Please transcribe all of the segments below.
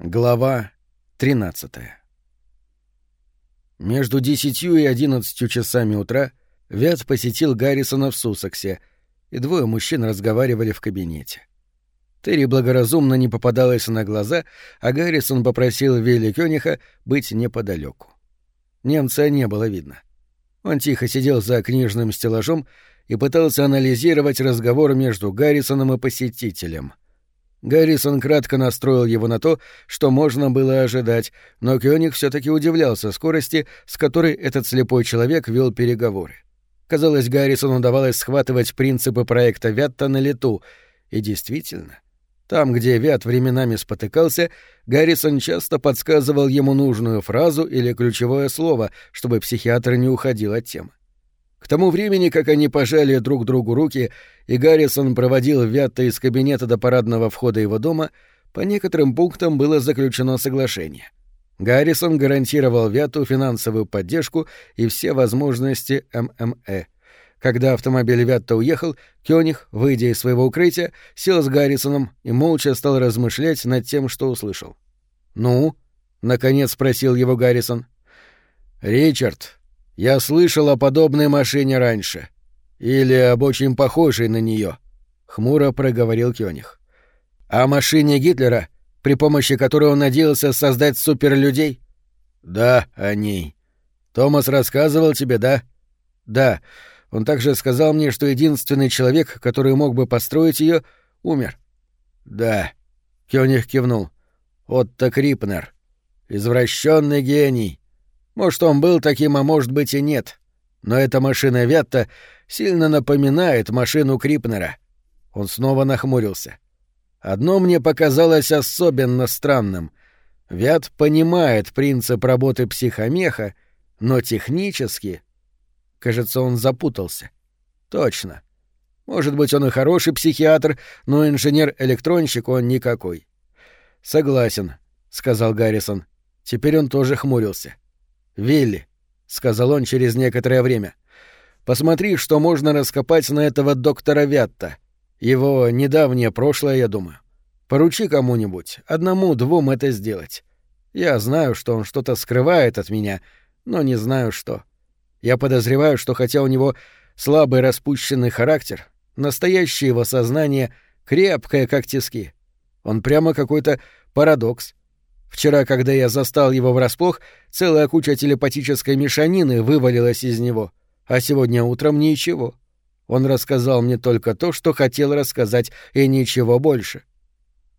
Глава 13 Между десятью и одиннадцатью часами утра Вят посетил Гаррисона в Сусексе, и двое мужчин разговаривали в кабинете. Терри благоразумно не попадалась на глаза, а Гаррисон попросил Вилли Кёниха быть неподалеку. Немца не было видно. Он тихо сидел за книжным стеллажом и пытался анализировать разговор между Гаррисоном и посетителем — Гаррисон кратко настроил его на то, что можно было ожидать, но Кёник все таки удивлялся скорости, с которой этот слепой человек вел переговоры. Казалось, Гаррисону удавалось схватывать принципы проекта Вятта на лету, и действительно, там, где Вят временами спотыкался, Гаррисон часто подсказывал ему нужную фразу или ключевое слово, чтобы психиатр не уходил от темы. К тому времени, как они пожали друг другу руки, и Гаррисон проводил Вятта из кабинета до парадного входа его дома, по некоторым пунктам было заключено соглашение. Гаррисон гарантировал Вяту финансовую поддержку и все возможности ММЭ. Когда автомобиль Вятта уехал, Кёниг, выйдя из своего укрытия, сел с Гаррисоном и молча стал размышлять над тем, что услышал. «Ну?» — наконец спросил его Гаррисон. «Ричард», я слышал о подобной машине раньше. Или об очень похожей на нее. Хмуро проговорил Кёниг. О машине Гитлера, при помощи которой он надеялся создать суперлюдей? Да, о ней. Томас рассказывал тебе, да? Да. Он также сказал мне, что единственный человек, который мог бы построить ее, умер. Да. Кёниг кивнул. Отто Крипнер. Извращенный гений. Может, он был таким, а может быть и нет. Но эта машина Вятта сильно напоминает машину Крипнера. Он снова нахмурился. Одно мне показалось особенно странным. Вят понимает принцип работы психомеха, но технически... Кажется, он запутался. Точно. Может быть, он и хороший психиатр, но инженер-электронщик он никакой. Согласен, — сказал Гаррисон. Теперь он тоже хмурился. — «Вилли», — сказал он через некоторое время, — «посмотри, что можно раскопать на этого доктора Вятта. Его недавнее прошлое, я думаю. Поручи кому-нибудь, одному-двум это сделать. Я знаю, что он что-то скрывает от меня, но не знаю что. Я подозреваю, что хотя у него слабый распущенный характер, настоящее его сознание крепкое, как тиски. Он прямо какой-то парадокс, Вчера, когда я застал его врасплох, целая куча телепатической мешанины вывалилась из него, а сегодня утром ничего. Он рассказал мне только то, что хотел рассказать, и ничего больше.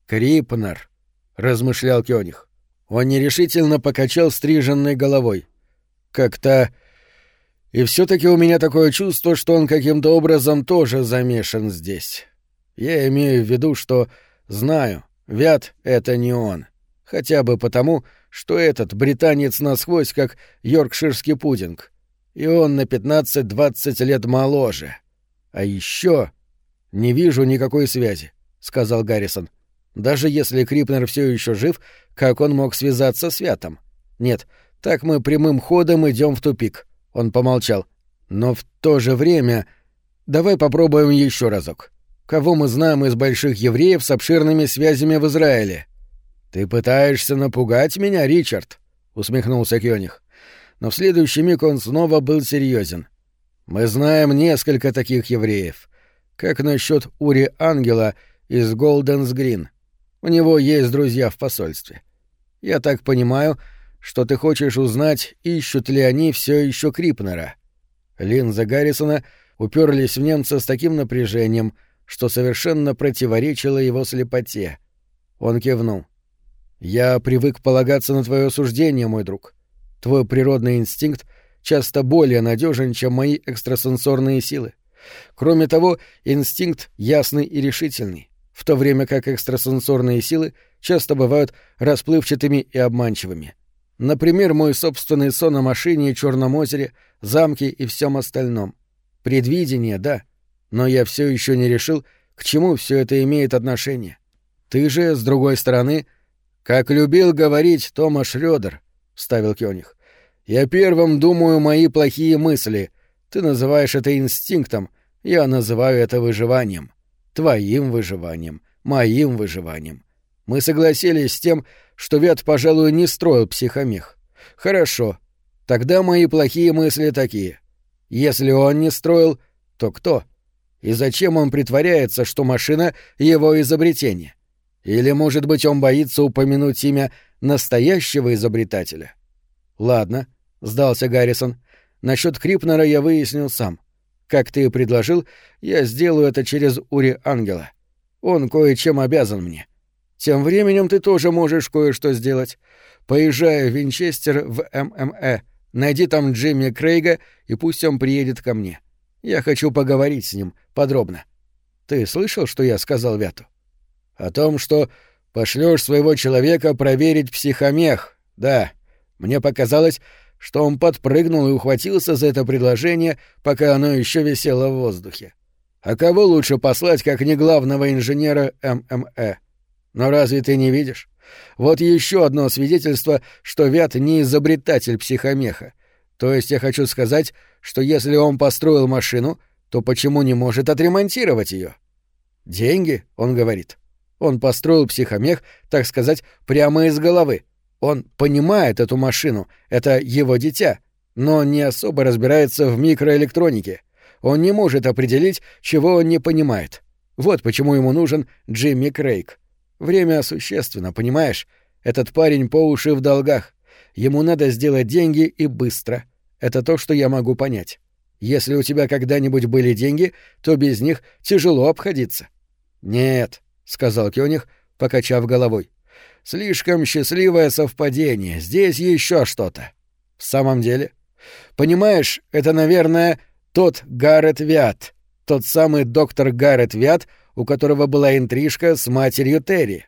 «Крипнер», — размышлял Кёниг. Он нерешительно покачал стриженной головой. «Как-то... И все таки у меня такое чувство, что он каким-то образом тоже замешан здесь. Я имею в виду, что знаю, Вят — это не он. Хотя бы потому, что этот британец насквозь как йоркширский пудинг. И он на 15-20 лет моложе. А еще Не вижу никакой связи, — сказал Гаррисон. Даже если Крипнер все еще жив, как он мог связаться с Вятом? Нет, так мы прямым ходом идем в тупик. Он помолчал. Но в то же время... Давай попробуем еще разок. Кого мы знаем из больших евреев с обширными связями в Израиле? «Ты пытаешься напугать меня, Ричард?» — усмехнулся Кёниг. Но в следующий миг он снова был серьезен. «Мы знаем несколько таких евреев. Как насчет Ури Ангела из Голденс? У него есть друзья в посольстве. Я так понимаю, что ты хочешь узнать, ищут ли они все еще Крипнера». Линза Гаррисона уперлись в немца с таким напряжением, что совершенно противоречило его слепоте. Он кивнул. Я привык полагаться на твое суждение, мой друг. Твой природный инстинкт часто более надежен, чем мои экстрасенсорные силы. Кроме того, инстинкт ясный и решительный, в то время как экстрасенсорные силы часто бывают расплывчатыми и обманчивыми. Например, мой собственный сон о машине и Черном озере, замке и всем остальном. Предвидение, да, но я все еще не решил, к чему все это имеет отношение. Ты же, с другой стороны, — как любил говорить Тома Шрёдер, вставил Кёниг. Я первым думаю мои плохие мысли. Ты называешь это инстинктом, я называю это выживанием. Твоим выживанием, моим выживанием. Мы согласились с тем, что Вят, пожалуй, не строил психомех. Хорошо. Тогда мои плохие мысли такие. Если он не строил, то кто? И зачем он притворяется, что машина — его изобретение? Или, может быть, он боится упомянуть имя настоящего изобретателя? Ладно, — сдался Гаррисон. Насчет Крипнера я выяснил сам. Как ты и предложил, я сделаю это через Ури Ангела. Он кое-чем обязан мне. Тем временем ты тоже можешь кое-что сделать. Поезжай в Винчестер в ММЭ, найди там Джимми Крейга, и пусть он приедет ко мне. Я хочу поговорить с ним подробно. Ты слышал, что я сказал Вяту? О том, что пошлешь своего человека проверить психомех. Да, мне показалось, что он подпрыгнул и ухватился за это предложение, пока оно еще висело в воздухе. А кого лучше послать, как не главного инженера ММЭ? Но разве ты не видишь? Вот еще одно свидетельство, что Вят не изобретатель психомеха. То есть я хочу сказать, что если он построил машину, то почему не может отремонтировать ее? Деньги, он говорит. Он построил психомех, так сказать, прямо из головы. Он понимает эту машину, это его дитя, но не особо разбирается в микроэлектронике. Он не может определить, чего он не понимает. Вот почему ему нужен Джимми Крейг. Время существенно, понимаешь? Этот парень по уши в долгах. Ему надо сделать деньги и быстро. Это то, что я могу понять. Если у тебя когда-нибудь были деньги, то без них тяжело обходиться. Нет, сказал Кёниг, покачав головой. Слишком счастливое совпадение. Здесь еще что-то. В самом деле, понимаешь, это, наверное, тот Гаррет Виат, тот самый доктор Гаррет Виат, у которого была интрижка с матерью Терри.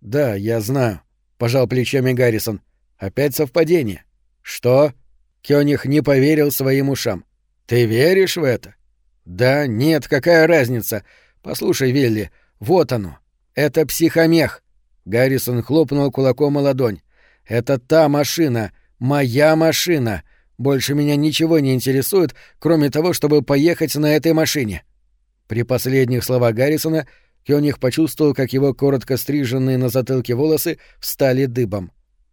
Да, я знаю, пожал плечами Гаррисон. Опять совпадение. Что? Кёниг не поверил своим ушам. Ты веришь в это? Да, нет, какая разница? Послушай, Вилли, вот оно. Это психомех. Гаррисон хлопнул кулаком о ладонь. «Это та машина! Моя машина! Больше меня ничего не интересует, кроме того, чтобы поехать на этой машине!» При последних словах Гаррисона Кёниг почувствовал, как его коротко стриженные на затылке волосы встали дыбом.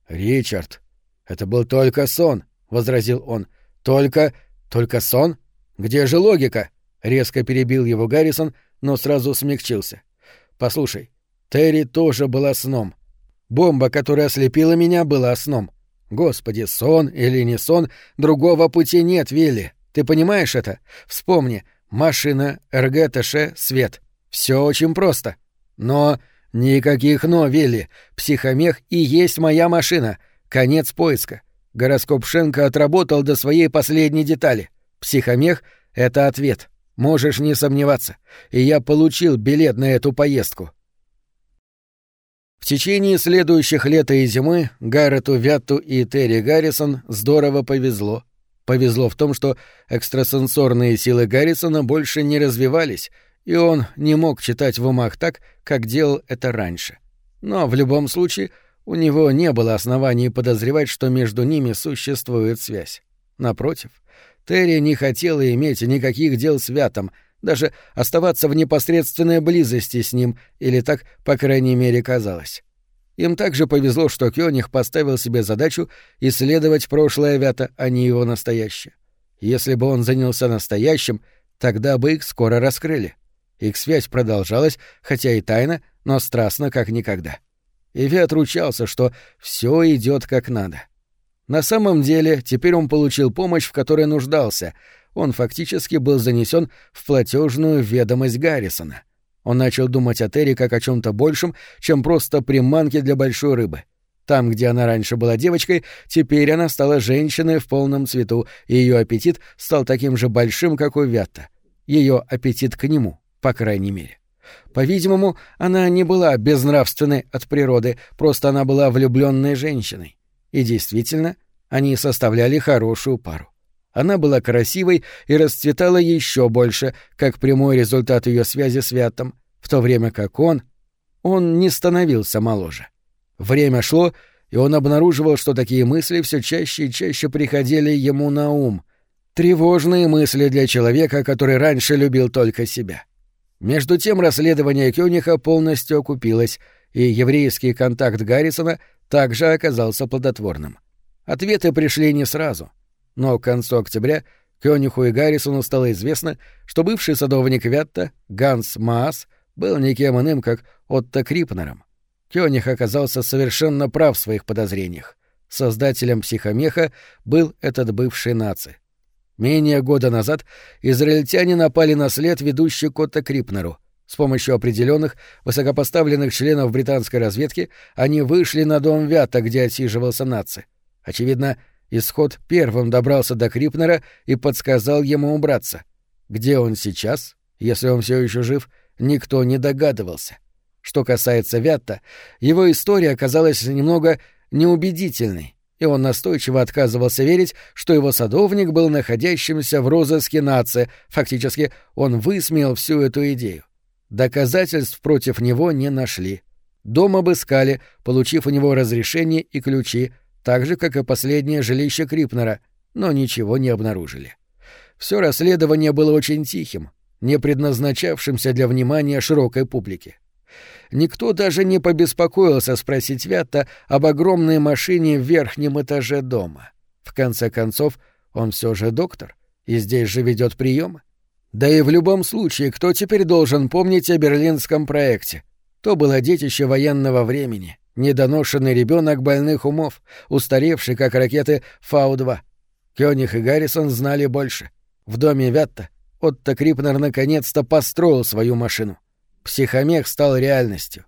«Ричард, это был только сон», — возразил он. «Только... только сон? Где же логика?» — резко перебил его Гаррисон, но сразу смягчился. «Послушай, Терри тоже была сном. Бомба, которая ослепила меня, была сном. Господи, сон или не сон, другого пути нет, Вилли. Ты понимаешь это? Вспомни. Машина, РГТШ, свет. Все очень просто. Но... Никаких «но», Вилли. Психомех и есть моя машина. Конец поиска. Гороскоп Шенка отработал до своей последней детали. Психомех — это ответ. Можешь не сомневаться. И я получил билет на эту поездку. В течение следующих лета и зимы Гаррету Вятту и Терри Гаррисон здорово повезло. Повезло в том, что экстрасенсорные силы Гаррисона больше не развивались, и он не мог читать в умах так, как делал это раньше. Но в любом случае у него не было оснований подозревать, что между ними существует связь. Напротив, Терри не хотела иметь никаких дел с Вятом, даже оставаться в непосредственной близости с ним, или так, по крайней мере, казалось. Им также повезло, что Кёниг поставил себе задачу исследовать прошлое Вята, а не его настоящее. Если бы он занялся настоящим, тогда бы их скоро раскрыли. Их связь продолжалась, хотя и тайно, но страстно, как никогда. И Вят ручался, что все идет как надо. На самом деле, теперь он получил помощь, в которой нуждался — он фактически был занесен в платежную ведомость Гаррисона. Он начал думать о Терри как о чем то большем, чем просто приманке для большой рыбы. Там, где она раньше была девочкой, теперь она стала женщиной в полном цвету, и ее аппетит стал таким же большим, как у Вятта. Ее аппетит к нему, по крайней мере. По-видимому, она не была безнравственной от природы, просто она была влюбленной женщиной. И действительно, они составляли хорошую пару. Она была красивой и расцветала еще больше, как прямой результат ее связи с Вятом, в то время как он... Он не становился моложе. Время шло, и он обнаруживал, что такие мысли все чаще и чаще приходили ему на ум. Тревожные мысли для человека, который раньше любил только себя. Между тем расследование Кёниха полностью окупилось, и еврейский контакт Гаррисона также оказался плодотворным. Ответы пришли не сразу, но к концу октября Кёниху и Гаррисону стало известно, что бывший садовник Вятта, Ганс Маас, был никем иным, как Отто Крипнером. Кёних оказался совершенно прав в своих подозрениях. Создателем психомеха был этот бывший наци. Менее года назад израильтяне напали на след, ведущий к Отто Крипнеру. С помощью определенных высокопоставленных членов британской разведки они вышли на дом Вята, где отсиживался наци. Очевидно, исход первым добрался до Крипнера и подсказал ему убраться. Где он сейчас, если он все еще жив, никто не догадывался. Что касается Вятта, его история оказалась немного неубедительной, и он настойчиво отказывался верить, что его садовник был находящимся в розыске нации, фактически он высмеял всю эту идею. Доказательств против него не нашли. Дом обыскали, получив у него разрешение и ключи, так же, как и последнее жилище Крипнера, но ничего не обнаружили. Все расследование было очень тихим, не предназначавшимся для внимания широкой публики. Никто даже не побеспокоился спросить Вятта об огромной машине в верхнем этаже дома. В конце концов, он все же доктор, и здесь же ведет приемы. Да и в любом случае, кто теперь должен помнить о берлинском проекте? То было детище военного времени, недоношенный ребенок больных умов, устаревший, как ракеты Фау-2. Кёниг и Гаррисон знали больше. В доме Вятта Отто Крипнер наконец-то построил свою машину. Психомех стал реальностью.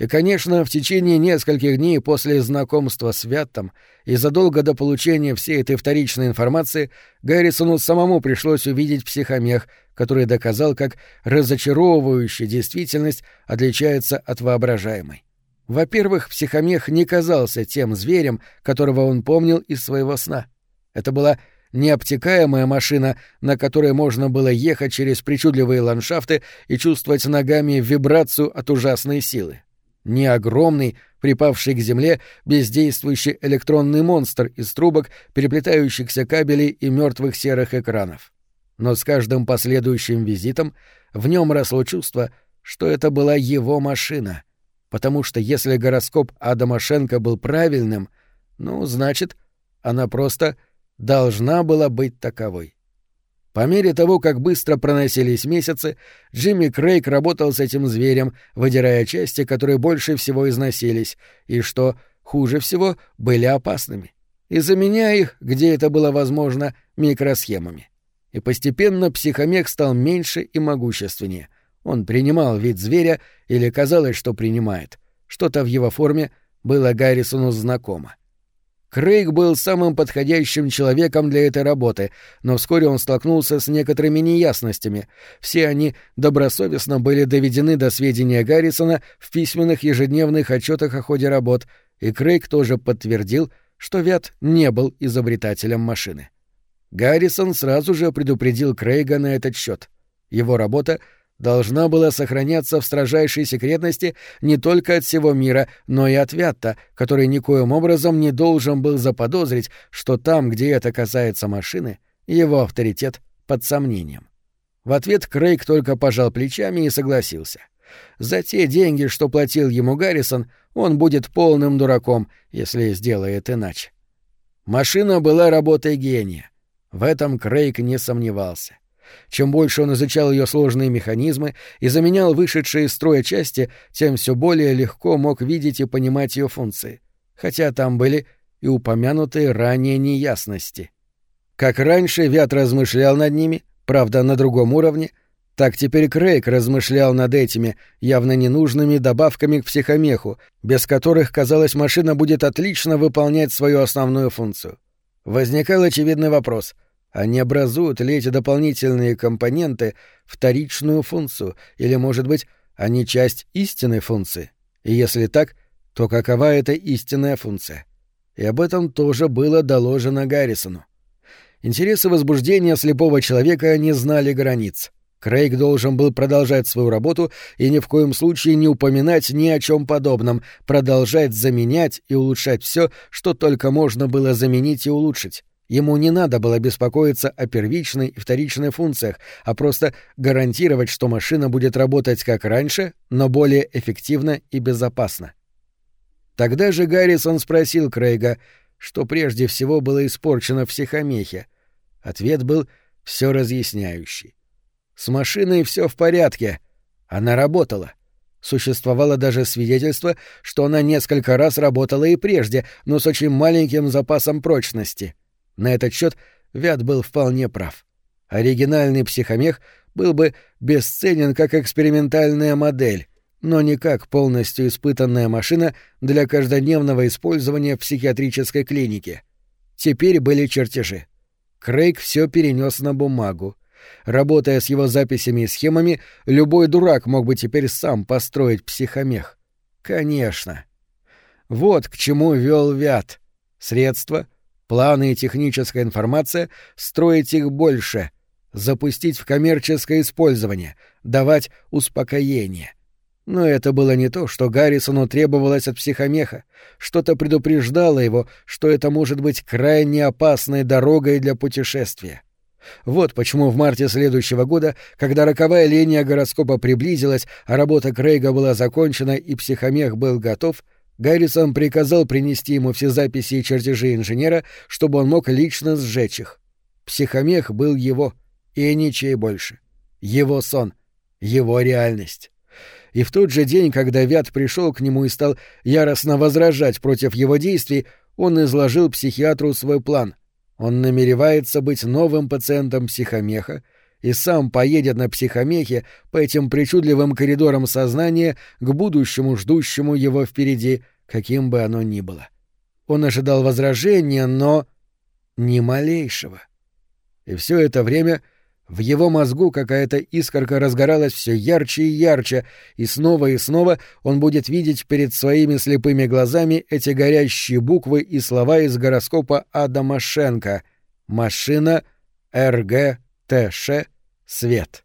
И, конечно, в течение нескольких дней после знакомства с Вяттом и задолго до получения всей этой вторичной информации Гаррисону самому пришлось увидеть психомех, который доказал, как разочаровывающая действительность отличается от воображаемой. Во-первых, психомех не казался тем зверем, которого он помнил из своего сна. Это была необтекаемая машина, на которой можно было ехать через причудливые ландшафты и чувствовать ногами вибрацию от ужасной силы. Не огромный, припавший к земле, бездействующий электронный монстр из трубок, переплетающихся кабелей и мертвых серых экранов. Но с каждым последующим визитом в нем росло чувство, что это была его машина, потому что если гороскоп Адамашенко был правильным, ну, значит, она просто — должна была быть таковой. По мере того, как быстро проносились месяцы, Джимми Крейг работал с этим зверем, выдирая части, которые больше всего износились, и, что хуже всего, были опасными, и заменяя их, где это было возможно, микросхемами. И постепенно психомех стал меньше и могущественнее. Он принимал вид зверя, или казалось, что принимает. Что-то в его форме было Гаррисону знакомо. Крейг был самым подходящим человеком для этой работы, но вскоре он столкнулся с некоторыми неясностями. Все они добросовестно были доведены до сведения Гаррисона в письменных ежедневных отчетах о ходе работ, и Крейг тоже подтвердил, что Вят не был изобретателем машины. Гаррисон сразу же предупредил Крейга на этот счет. Его работа — должна была сохраняться в строжайшей секретности не только от всего мира, но и от Вятта, который никоим образом не должен был заподозрить, что там, где это касается машины, его авторитет под сомнением. В ответ Крейг только пожал плечами и согласился. За те деньги, что платил ему Гаррисон, он будет полным дураком, если сделает иначе. Машина была работой гения. В этом Крейг не сомневался. Чем больше он изучал ее сложные механизмы и заменял вышедшие из строя части, тем все более легко мог видеть и понимать ее функции, хотя там были и упомянутые ранее неясности. Как раньше Вят размышлял над ними, правда, на другом уровне, так теперь Крейг размышлял над этими, явно ненужными добавками к психомеху, без которых, казалось, машина будет отлично выполнять свою основную функцию. Возникал очевидный вопрос — не образуют ли эти дополнительные компоненты вторичную функцию, или, может быть, они часть истинной функции? И если так, то какова эта истинная функция? И об этом тоже было доложено Гаррисону. Интересы возбуждения слепого человека не знали границ. Крейг должен был продолжать свою работу и ни в коем случае не упоминать ни о чем подобном, продолжать заменять и улучшать все, что только можно было заменить и улучшить. Ему не надо было беспокоиться о первичной и вторичной функциях, а просто гарантировать, что машина будет работать как раньше, но более эффективно и безопасно. Тогда же Гаррисон спросил Крейга, что прежде всего было испорчено в психомехе. Ответ был все разъясняющий. С машиной все в порядке. Она работала. Существовало даже свидетельство, что она несколько раз работала и прежде, но с очень маленьким запасом прочности. На этот счет Вят был вполне прав. Оригинальный психомех был бы бесценен как экспериментальная модель, но не как полностью испытанная машина для каждодневного использования в психиатрической клинике. Теперь были чертежи. Крейг все перенес на бумагу. Работая с его записями и схемами, любой дурак мог бы теперь сам построить психомех. Конечно. Вот к чему вел Вят. Средства, планы и техническая информация, строить их больше, запустить в коммерческое использование, давать успокоение. Но это было не то, что Гаррисону требовалось от психомеха. Что-то предупреждало его, что это может быть крайне опасной дорогой для путешествия. Вот почему в марте следующего года, когда роковая линия гороскопа приблизилась, а работа Крейга была закончена и психомех был готов, Гаррисон приказал принести ему все записи и чертежи инженера, чтобы он мог лично сжечь их. Психомех был его, и ничей больше. Его сон, его реальность. И в тот же день, когда Вят пришел к нему и стал яростно возражать против его действий, он изложил психиатру свой план. Он намеревается быть новым пациентом психомеха и сам поедет на психомехе по этим причудливым коридорам сознания к будущему, ждущему его впереди, каким бы оно ни было. Он ожидал возражения, но... ни малейшего. И все это время в его мозгу какая-то искорка разгоралась все ярче и ярче, и снова и снова он будет видеть перед своими слепыми глазами эти горящие буквы и слова из гороскопа Адама Шенка «Машина РГТШ Свет».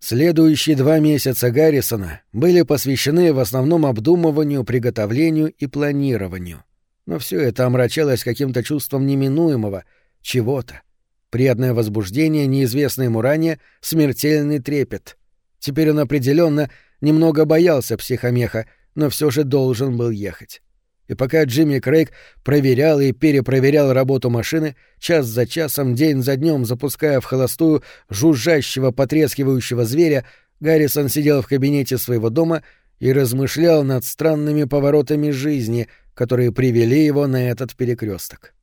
Следующие два месяца Гаррисона были посвящены в основном обдумыванию, приготовлению и планированию. Но все это омрачалось каким-то чувством неминуемого, чего-то Приятное возбуждение, неизвестное ему ранее, смертельный трепет. Теперь он определенно немного боялся психомеха, но все же должен был ехать. И пока Джимми Крейг проверял и перепроверял работу машины, час за часом, день за днем запуская в холостую жужжащего, потрескивающего зверя, Гаррисон сидел в кабинете своего дома и размышлял над странными поворотами жизни, которые привели его на этот перекресток.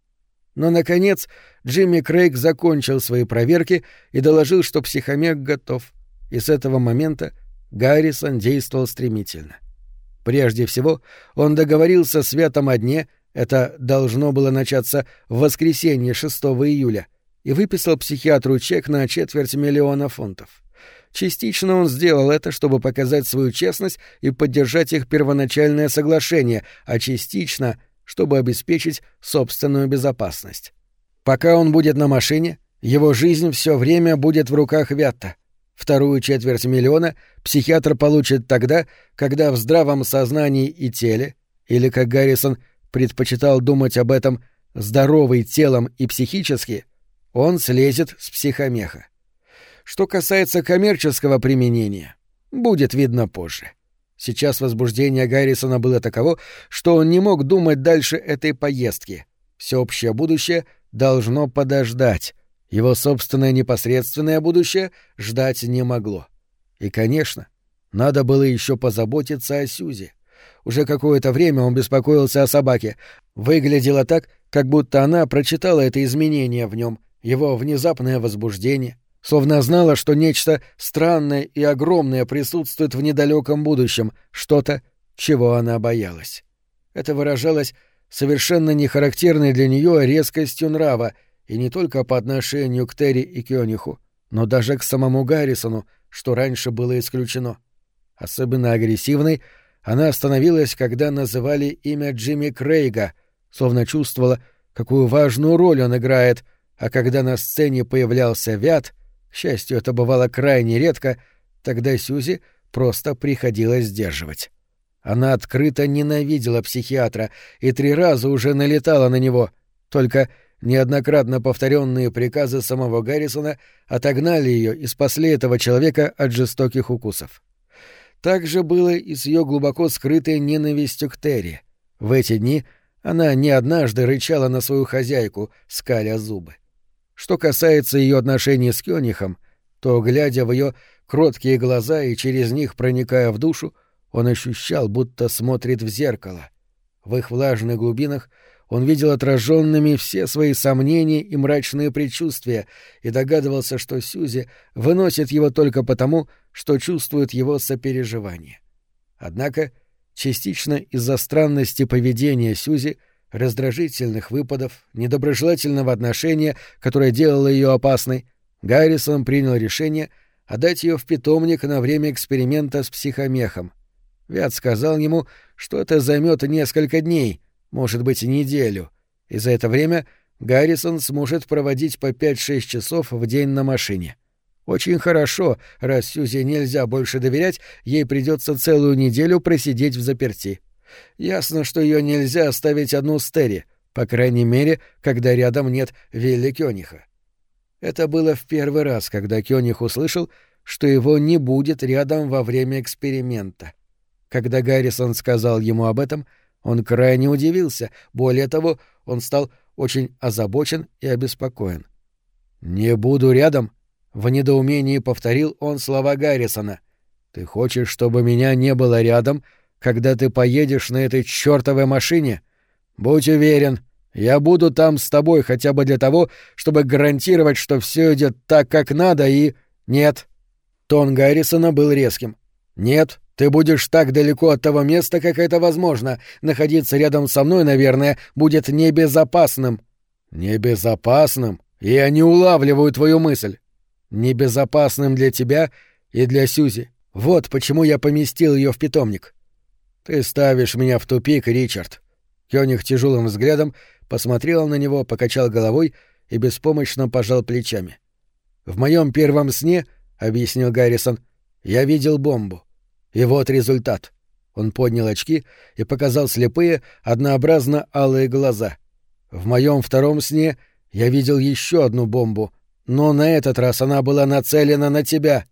Но, наконец, Джимми Крейг закончил свои проверки и доложил, что психомех готов. И с этого момента Гаррисон действовал стремительно. Прежде всего, он договорился с Вятом о дне, это должно было начаться в воскресенье 6 июля, и выписал психиатру чек на четверть миллиона фунтов. Частично он сделал это, чтобы показать свою честность и поддержать их первоначальное соглашение, а частично чтобы обеспечить собственную безопасность. Пока он будет на машине, его жизнь все время будет в руках Вятта. Вторую четверть миллиона психиатр получит тогда, когда в здравом сознании и теле, или, как Гаррисон предпочитал думать об этом, здоровый телом и психически, он слезет с психомеха. Что касается коммерческого применения, будет видно позже. Сейчас возбуждение Гаррисона было таково, что он не мог думать дальше этой поездки. Всеобщее будущее должно подождать. Его собственное непосредственное будущее ждать не могло. И, конечно, надо было еще позаботиться о Сюзе. Уже какое-то время он беспокоился о собаке. Выглядело так, как будто она прочитала это изменение в нем, его внезапное возбуждение, словно знала, что нечто странное и огромное присутствует в недалеком будущем, что-то, чего она боялась. Это выражалось совершенно нехарактерной для нее резкостью нрава, и не только по отношению к Терри и Кёниху, но даже к самому Гаррисону, что раньше было исключено. Особенно агрессивной она становилась, когда называли имя Джимми Крейга, словно чувствовала, какую важную роль он играет, а когда на сцене появлялся Вят — к счастью, это бывало крайне редко, тогда Сюзи просто приходилось сдерживать. Она открыто ненавидела психиатра и три раза уже налетала на него, только неоднократно повторенные приказы самого Гаррисона отогнали ее и спасли этого человека от жестоких укусов. Так же было и с ее глубоко скрытой ненавистью к Терри. В эти дни она не однажды рычала на свою хозяйку, скаля зубы. Что касается ее отношений с Кёнихом, то, глядя в ее кроткие глаза и через них проникая в душу, он ощущал, будто смотрит в зеркало. В их влажных глубинах он видел отраженными все свои сомнения и мрачные предчувствия и догадывался, что Сюзи выносит его только потому, что чувствует его сопереживание. Однако, частично из-за странности поведения Сюзи, раздражительных выпадов, недоброжелательного отношения, которое делало ее опасной, Гаррисон принял решение отдать ее в питомник на время эксперимента с психомехом. Вят сказал ему, что это займет несколько дней, может быть, неделю, и за это время Гаррисон сможет проводить по 5-6 часов в день на машине. Очень хорошо, раз Сюзи нельзя больше доверять, ей придется целую неделю просидеть в заперти. Ясно, что ее нельзя оставить одну с Терри, по крайней мере, когда рядом нет Вилли Кёниха. Это было в первый раз, когда Кёних услышал, что его не будет рядом во время эксперимента. Когда Гаррисон сказал ему об этом, он крайне удивился, более того, он стал очень озабочен и обеспокоен. «Не буду рядом», — в недоумении повторил он слова Гаррисона. «Ты хочешь, чтобы меня не было рядом, когда ты поедешь на этой чёртовой машине? Будь уверен, я буду там с тобой хотя бы для того, чтобы гарантировать, что все идет так, как надо, и... Нет». Тон Гаррисона был резким. «Нет, ты будешь так далеко от того места, как это возможно. Находиться рядом со мной, наверное, будет небезопасным». «Небезопасным? Я не улавливаю твою мысль. Небезопасным для тебя и для Сюзи. Вот почему я поместил ее в питомник. Ты ставишь меня в тупик, Ричард». Кёниг тяжелым взглядом посмотрел на него, покачал головой и беспомощно пожал плечами. «В моем первом сне, — объяснил Гаррисон, — я видел бомбу. И вот результат. Он поднял очки и показал слепые, однообразно алые глаза. В моем втором сне я видел еще одну бомбу, но на этот раз она была нацелена на тебя.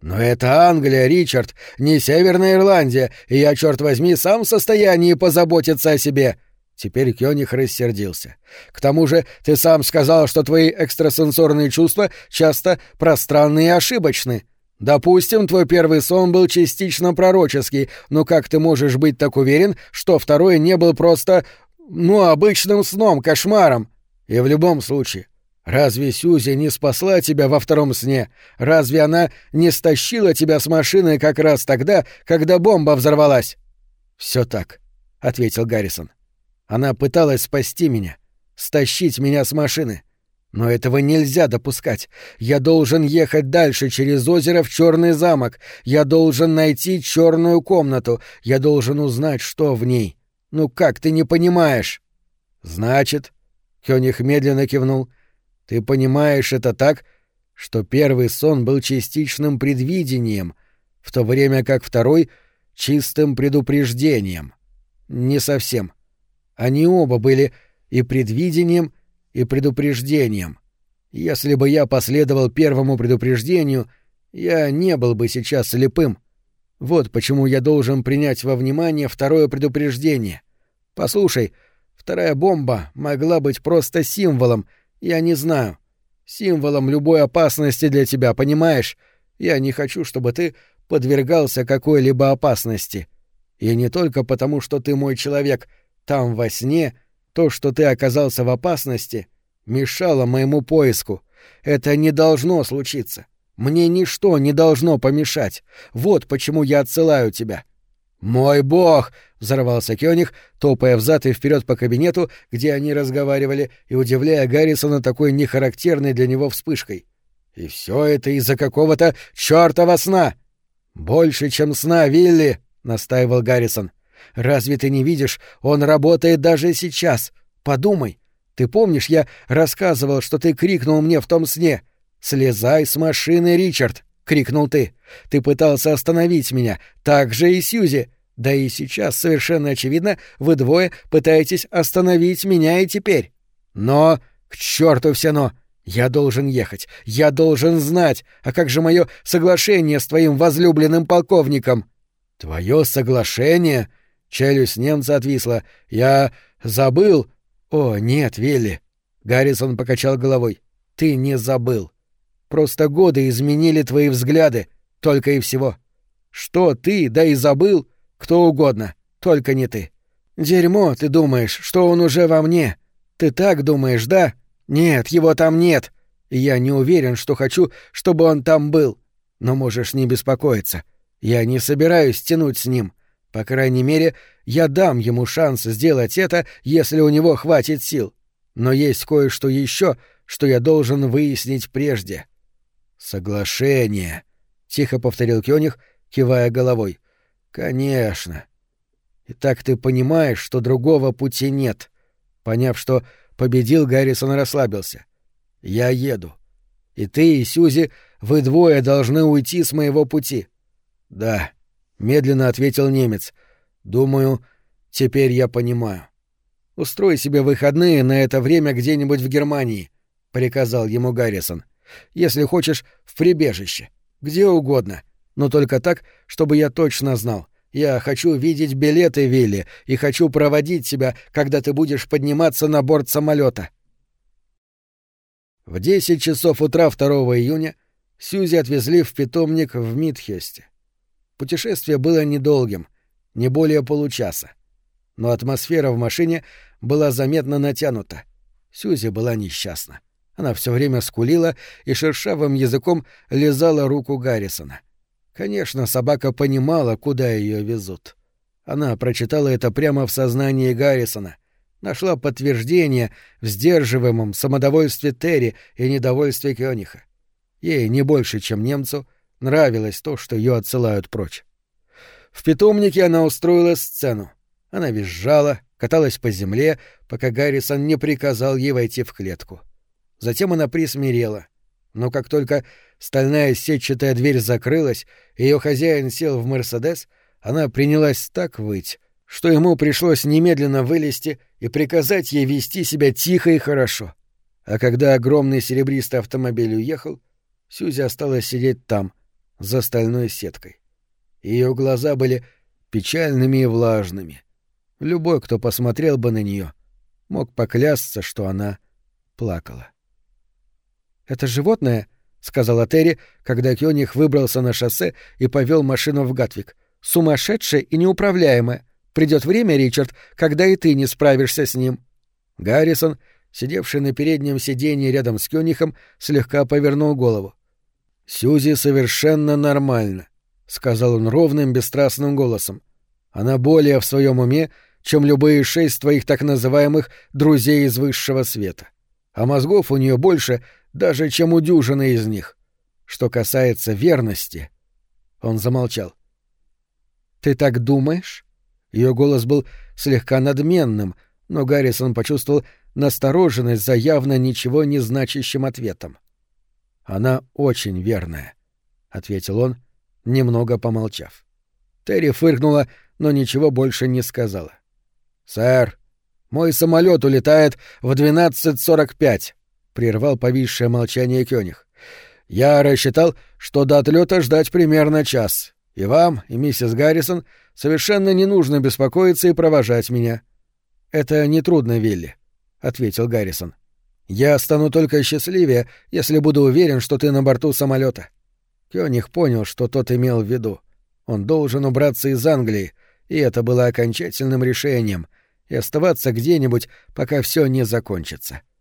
Но это Англия, Ричард, не Северная Ирландия, и я, черт возьми, сам в состоянии позаботиться о себе. Теперь Кёниг рассердился. К тому же ты сам сказал, что твои экстрасенсорные чувства часто пространны и ошибочны. Допустим, твой первый сон был частично пророческий, но как ты можешь быть так уверен, что второй не был просто, ну, обычным сном, кошмаром? И в любом случае, разве Сюзи не спасла тебя во втором сне? Разве она не стащила тебя с машины как раз тогда, когда бомба взорвалась? Все так, ответил Гаррисон. Она пыталась спасти меня, стащить меня с машины. Но этого нельзя допускать. Я должен ехать дальше через озеро в Черный замок. Я должен найти черную комнату. Я должен узнать, что в ней. Ну как ты не понимаешь? Значит, Кёниг медленно кивнул. Ты понимаешь это так, что первый сон был частичным предвидением, в то время как второй — чистым предупреждением. Не совсем. Они оба были и предвидением, и предупреждением. Если бы я последовал первому предупреждению, я не был бы сейчас слепым. Вот почему я должен принять во внимание второе предупреждение. Послушай, вторая бомба могла быть просто символом, я не знаю. Символом любой опасности для тебя, понимаешь? Я не хочу, чтобы ты подвергался какой-либо опасности. И не только потому, что ты мой человек. Там, во сне, то, что ты оказался в опасности, мешало моему поиску. Это не должно случиться. Мне ничто не должно помешать. Вот почему я отсылаю тебя. Мой бог! взорвался Кёниг, топая взад и вперед по кабинету, где они разговаривали, и удивляя Гаррисона такой нехарактерной для него вспышкой. И все это из-за какого-то чёртова сна. Больше, чем сна, Вилли, настаивал Гаррисон. Разве ты не видишь, он работает даже сейчас. Подумай. Ты помнишь, я рассказывал, что ты крикнул мне в том сне? «Слезай с машины, Ричард!» — крикнул ты. Ты пытался остановить меня. Так же и Сьюзи. Да и сейчас, совершенно очевидно, вы двое пытаетесь остановить меня и теперь. Но... К черту все но! Я должен ехать. Я должен знать. А как же мое соглашение с твоим возлюбленным полковником? Твое соглашение? Челюсть немца отвисла. Я забыл. О, нет, Вилли. Гаррисон покачал головой. Ты не забыл. Просто годы изменили твои взгляды, только и всего. Что ты, да и забыл, кто угодно, только не ты. Дерьмо, ты думаешь, что он уже во мне. Ты так думаешь, да? Нет, его там нет. Я не уверен, что хочу, чтобы он там был. Но можешь не беспокоиться. Я не собираюсь тянуть с ним. По крайней мере, я дам ему шанс сделать это, если у него хватит сил. Но есть кое-что еще, что я должен выяснить прежде. Соглашение, тихо повторил Кёниг, кивая головой. Конечно. Итак, ты понимаешь, что другого пути нет. Поняв, что победил, Гаррисон расслабился. Я еду. И ты, и Сюзи, вы двое должны уйти с моего пути. Да, медленно ответил немец. Думаю, теперь я понимаю. Устрой себе выходные на это время где-нибудь в Германии, приказал ему Гаррисон. Если хочешь, в прибежище, где угодно, но только так, чтобы я точно знал. Я хочу видеть билеты, Вилли, и хочу проводить тебя, когда ты будешь подниматься на борт самолета. В десять часов утра 2 июня Сьюзи отвезли в питомник в Мидхесте. Путешествие было недолгим, не более получаса. Но атмосфера в машине была заметно натянута. Сьюзи была несчастна. Она все время скулила и шершавым языком лизала руку Гаррисона. Конечно, собака понимала, куда ее везут. Она прочитала это прямо в сознании Гаррисона, нашла подтверждение в сдерживаемом самодовольстве Терри и недовольстве Кёниха. Ей не больше, чем немцу, нравилось то, что ее отсылают прочь. В питомнике она устроила сцену. Она визжала, каталась по земле, пока Гаррисон не приказал ей войти в клетку. Затем она присмирела. Но как только Стальная сетчатая дверь закрылась, ее хозяин сел в «Мерседес», она принялась так выть, что ему пришлось немедленно вылезти и приказать ей вести себя тихо и хорошо. А когда огромный серебристый автомобиль уехал, Сюзи осталась сидеть там, за стальной сеткой. Ее глаза были печальными и влажными. Любой, кто посмотрел бы на нее, мог поклясться, что она плакала. «Это животное?» сказала Терри, когда Кёниг выбрался на шоссе и повел машину в Гатвик. Сумасшедшая и неуправляемая. Придет время, Ричард, когда и ты не справишься с ним. Гаррисон, сидевший на переднем сиденье рядом с Кёнихом, слегка повернул голову. Сьюзи совершенно нормально, сказал он ровным, бесстрастным голосом. Она более в своем уме, чем любые шесть твоих так называемых друзей из высшего света. А мозгов у нее больше, даже чем у дюжины из них. Что касается верности... Он замолчал. «Ты так думаешь?» Ее голос был слегка надменным, но Гаррисон почувствовал настороженность за явно ничего не значащим ответом. «Она очень верная», — ответил он, немного помолчав. Терри фыркнула, но ничего больше не сказала. «Сэр, мой самолет улетает в 12.45 прервал повисшее молчание Кёниг. Я рассчитал, что до отлета ждать примерно час. И вам, и миссис Гаррисон совершенно не нужно беспокоиться и провожать меня. Это нетрудно, Вилли, ответил Гаррисон. Я стану только счастливее, если буду уверен, что ты на борту самолета. Кёниг понял, что тот имел в виду. Он должен убраться из Англии, и это было окончательным решением, и оставаться где-нибудь, пока все не закончится. —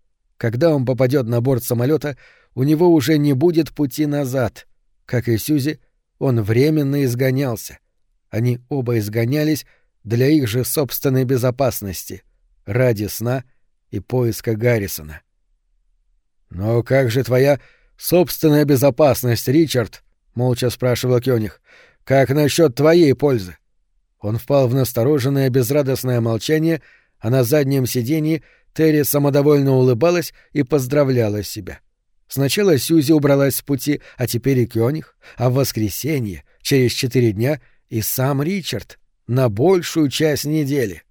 когда он попадет на борт самолета, у него уже не будет пути назад. Как и Сюзи, он временно изгонялся. Они оба изгонялись для их же собственной безопасности, ради сна и поиска Гаррисона. «Но как же твоя собственная безопасность, Ричард?» — молча спрашивал Кёниг. «Как насчет твоей пользы?» Он впал в настороженное безрадостное молчание, а на заднем сиденье Терри самодовольно улыбалась и поздравляла себя. Сначала Сьюзи убралась с пути, а теперь и Кёниг, а в воскресенье, через четыре дня, и сам Ричард на большую часть недели.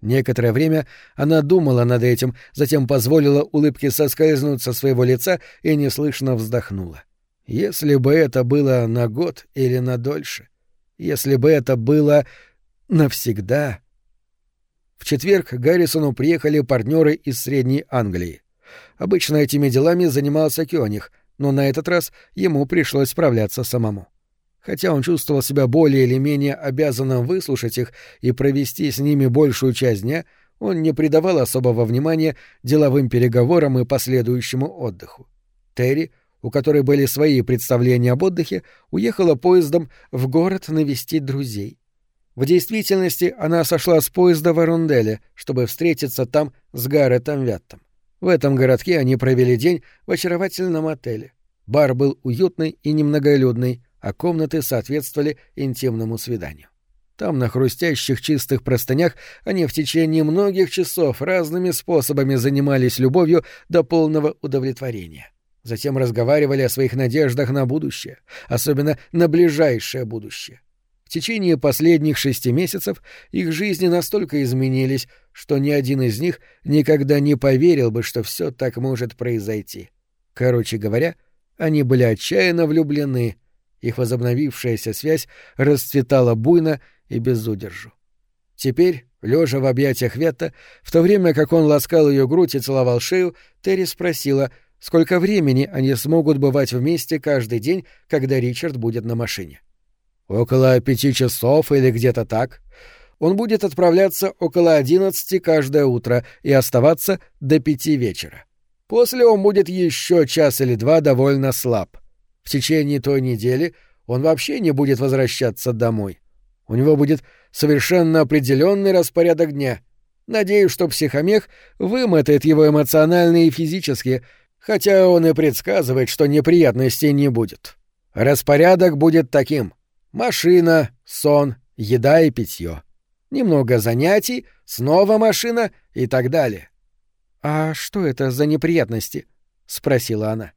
Некоторое время она думала над этим, затем позволила улыбке соскользнуть со своего лица и неслышно вздохнула. Если бы это было на год или на дольше. Если бы это было навсегда... В четверг к Гаррисону приехали партнеры из Средней Англии. Обычно этими делами занимался Кёниг, но на этот раз ему пришлось справляться самому. Хотя он чувствовал себя более или менее обязанным выслушать их и провести с ними большую часть дня, он не придавал особого внимания деловым переговорам и последующему отдыху. Терри, у которой были свои представления об отдыхе, уехала поездом в город навестить друзей. В действительности она сошла с поезда в Арунделе, чтобы встретиться там с Гарретом Вяттом. В этом городке они провели день в очаровательном отеле. Бар был уютный и немноголюдный, а комнаты соответствовали интимному свиданию. Там, на хрустящих чистых простынях, они в течение многих часов разными способами занимались любовью до полного удовлетворения. Затем разговаривали о своих надеждах на будущее, особенно на ближайшее будущее. В течение последних шести месяцев их жизни настолько изменились, что ни один из них никогда не поверил бы, что все так может произойти. Короче говоря, они были отчаянно влюблены, их возобновившаяся связь расцветала буйно и без удержу. Теперь, лежа в объятиях Ветта, в то время как он ласкал ее грудь и целовал шею, Терри спросила, сколько времени они смогут бывать вместе каждый день, когда Ричард будет на машине. Около пяти часов или где-то так. Он будет отправляться около одиннадцати каждое утро и оставаться до пяти вечера. После он будет еще час или два довольно слаб. В течение той недели он вообще не будет возвращаться домой. У него будет совершенно определенный распорядок дня. Надеюсь, что психомех вымотает его эмоционально и физически, хотя он и предсказывает, что неприятностей не будет. Распорядок будет таким. Машина, сон, еда и питье. Немного занятий, снова машина и так далее. «А что это за неприятности?» — спросила она.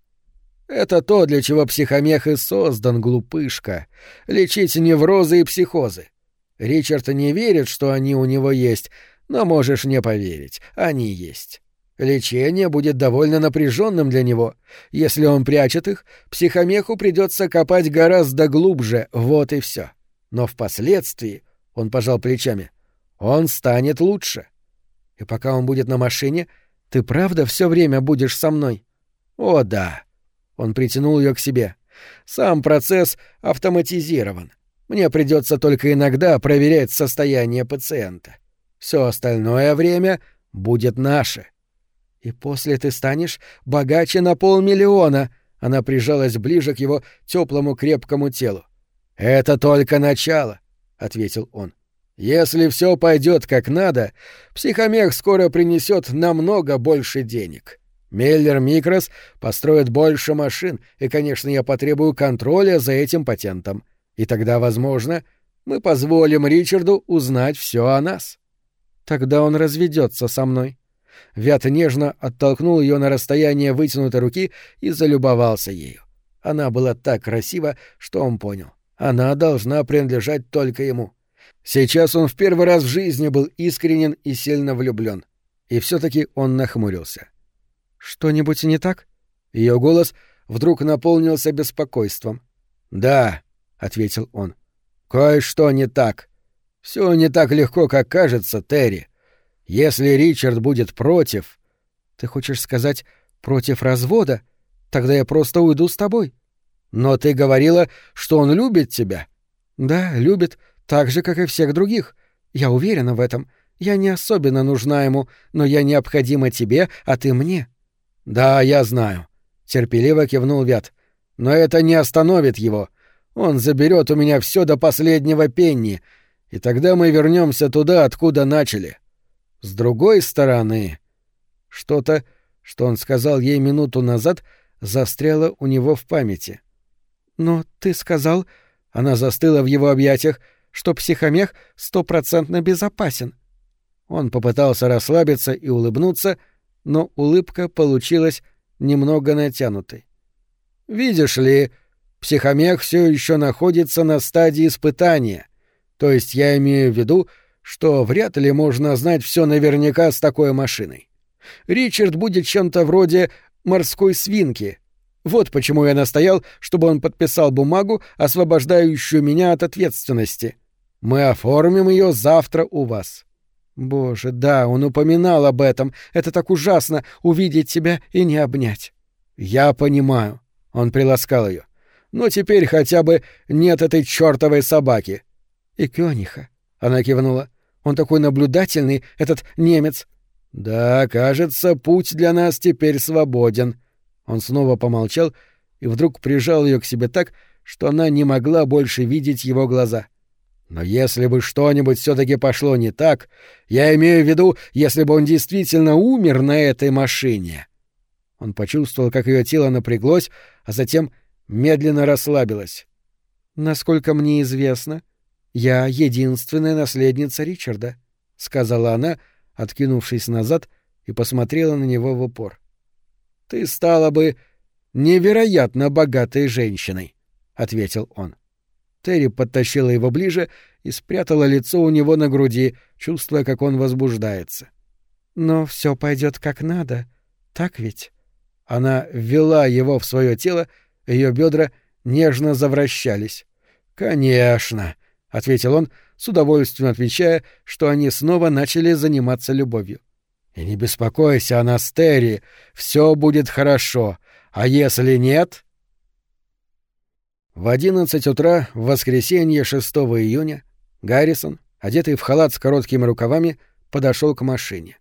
«Это то, для чего психомех и создан, глупышка. Лечить неврозы и психозы. Ричард не верит, что они у него есть, но можешь не поверить, они есть. Лечение будет довольно напряженным для него. Если он прячет их, психомеху придется копать гораздо глубже, вот и все. Но впоследствии, он пожал плечами, он станет лучше. И пока он будет на машине, ты правда все время будешь со мной? О, да. Он притянул ее к себе. Сам процесс автоматизирован. Мне придется только иногда проверять состояние пациента. Все остальное время будет наше. И после ты станешь богаче на полмиллиона. Она прижалась ближе к его теплому крепкому телу. Это только начало, ответил он. Если все пойдет как надо, психомех скоро принесет намного больше денег. Меллер Микрос построит больше машин, и, конечно, я потребую контроля за этим патентом. И тогда, возможно, мы позволим Ричарду узнать все о нас. Тогда он разведется со мной. Вят нежно оттолкнул ее на расстояние вытянутой руки и залюбовался ею. Она была так красива, что он понял. Она должна принадлежать только ему. Сейчас он в первый раз в жизни был искренен и сильно влюблен. И все-таки он нахмурился. «Что-нибудь не так?» Ее голос вдруг наполнился беспокойством. «Да», — ответил он. «Кое-что не так. Все не так легко, как кажется, Терри. Если Ричард будет против... Ты хочешь сказать, против развода? Тогда я просто уйду с тобой. Но ты говорила, что он любит тебя. Да, любит, так же, как и всех других. Я уверена в этом. Я не особенно нужна ему, но я необходима тебе, а ты мне. Да, я знаю. Терпеливо кивнул Вят. Но это не остановит его. Он заберет у меня все до последнего пенни, и тогда мы вернемся туда, откуда начали. С другой стороны, что-то, что он сказал ей минуту назад, застряло у него в памяти. «Но ты сказал...» — она застыла в его объятиях, что психомех стопроцентно безопасен. Он попытался расслабиться и улыбнуться, но улыбка получилась немного натянутой. «Видишь ли, психомех все еще находится на стадии испытания. То есть я имею в виду, что вряд ли можно знать все наверняка с такой машиной. Ричард будет чем-то вроде морской свинки. Вот почему я настоял, чтобы он подписал бумагу, освобождающую меня от ответственности. Мы оформим ее завтра у вас. Боже, да, он упоминал об этом. Это так ужасно увидеть тебя и не обнять. Я понимаю. Он приласкал ее. Но теперь хотя бы нет этой чертовой собаки. И Кёниха. Она кивнула. Он такой наблюдательный, этот немец. Да, кажется, путь для нас теперь свободен. Он снова помолчал и вдруг прижал ее к себе так, что она не могла больше видеть его глаза. Но если бы что-нибудь все-таки пошло не так, я имею в виду, если бы он действительно умер на этой машине. Он почувствовал, как ее тело напряглось, а затем медленно расслабилось. Насколько мне известно, я единственная наследница Ричарда, сказала она, откинувшись назад, и посмотрела на него в упор. Ты стала бы невероятно богатой женщиной, ответил он. Терри подтащила его ближе и спрятала лицо у него на груди, чувствуя, как он возбуждается. «Но все пойдет как надо, так ведь?» Она ввела его в свое тело, ее бедра нежно завращались. «Конечно», — ответил он, с удовольствием отвечая, что они снова начали заниматься любовью. «И не беспокойся о нас, Терри, все будет хорошо, а если нет...» В одиннадцать утра в воскресенье 6 июня Гаррисон, одетый в халат с короткими рукавами, подошел к машине.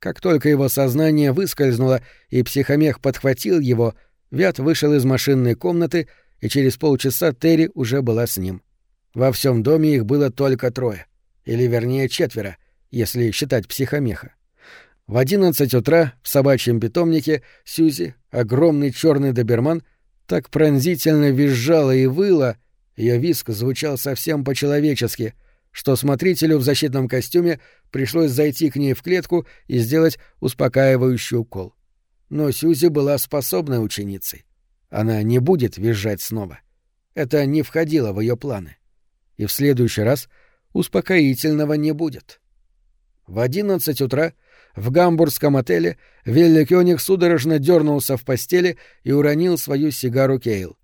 Как только его сознание выскользнуло и психомех подхватил его, Вят вышел из машинной комнаты, и через полчаса Терри уже была с ним. Во всем доме их было только трое. Или, вернее, четверо, если считать психомеха. В одиннадцать утра в собачьем питомнике Сюзи, огромный черный доберман, так пронзительно визжала и выла, ее виск звучал совсем по-человечески, что смотрителю в защитном костюме пришлось зайти к ней в клетку и сделать успокаивающий укол. Но Сюзи была способной ученицей. Она не будет визжать снова. Это не входило в ее планы. И в следующий раз успокоительного не будет. В одиннадцать утра в гамбургском отеле Вилли Кёниг судорожно дернулся в постели и уронил свою сигару Кейл.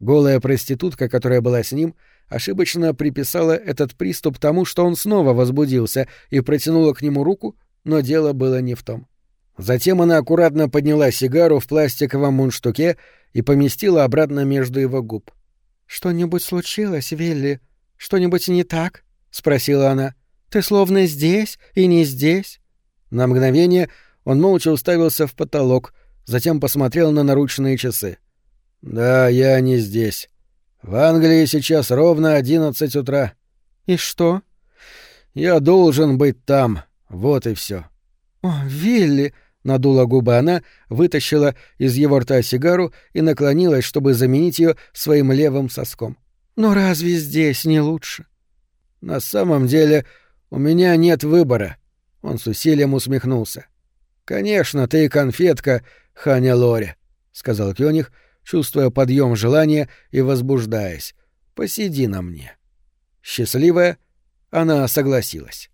Голая проститутка, которая была с ним, ошибочно приписала этот приступ тому, что он снова возбудился, и протянула к нему руку, но дело было не в том. Затем она аккуратно подняла сигару в пластиковом мундштуке и поместила обратно между его губ. «Что-нибудь случилось, Вилли? Что-нибудь не так?» — спросила она. «Ты словно здесь и не здесь». На мгновение он молча уставился в потолок, затем посмотрел на наручные часы. «Да, я не здесь. В Англии сейчас ровно одиннадцать утра». «И что?» «Я должен быть там. Вот и все. «О, Вилли!» — надула губы она, вытащила из его рта сигару и наклонилась, чтобы заменить ее своим левым соском. «Но разве здесь не лучше?» «На самом деле у меня нет выбора», он с усилием усмехнулся. «Конечно, ты конфетка, Ханя Лори», — сказал Кёниг, чувствуя подъем желания и возбуждаясь. «Посиди на мне». Счастливая, она согласилась.